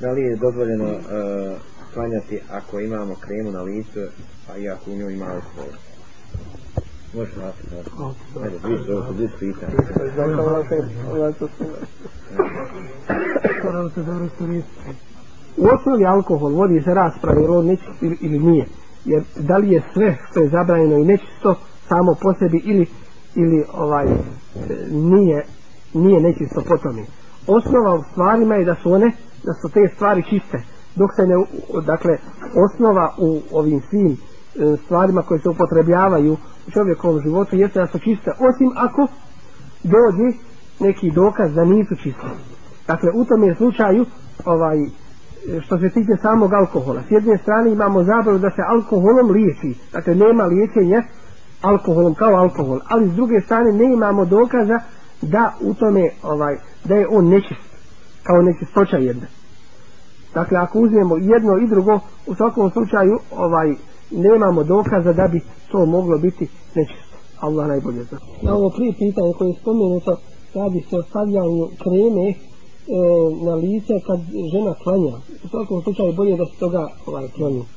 Da li je dozvoljeno uh, klanjati ako imamo kremu na licu, a i ako u njoj ima alkohol? Može. Ajde, vi su, ovo dvije pitanje. U osnovi alkohol vodi se rasprave ili on nečist ili, ili nije. Jer da li je sve što je zabranjeno i nečisto samo po sebi ili ili ovaj e, nije nije nečisto po tome. Osnova u stvarima je da su one da su te stvari čiste. Dok se ne dakle osnova u ovim svim e, stvarima koje se upotrebljavaju u čovjekovom životu jeste da su čiste osim ako dođe neki dokaz da nisu čiste. Dakle, u tom je slučaju ovaj, što se tiče samog alkohola. S jedne strane imamo zabranu da se alkoholom liječi. Dakle, nema liječenja alkoholom kao alkohol. Ali s druge strane ne imamo dokaza da u tome, ovaj, da je on nečist. Kao nečistoća jedna. Dakle, ako uzmemo jedno i drugo, u svakom slučaju, ovaj, nemamo dokaza da bi to moglo biti nečisto. Allah najbolje zna. Na ovo prije pitanje koje je spomenuto, radi se o stavljanju kreme e, na lice kad žena klanja. U svakom slučaju bolje da se toga ovaj, klanja.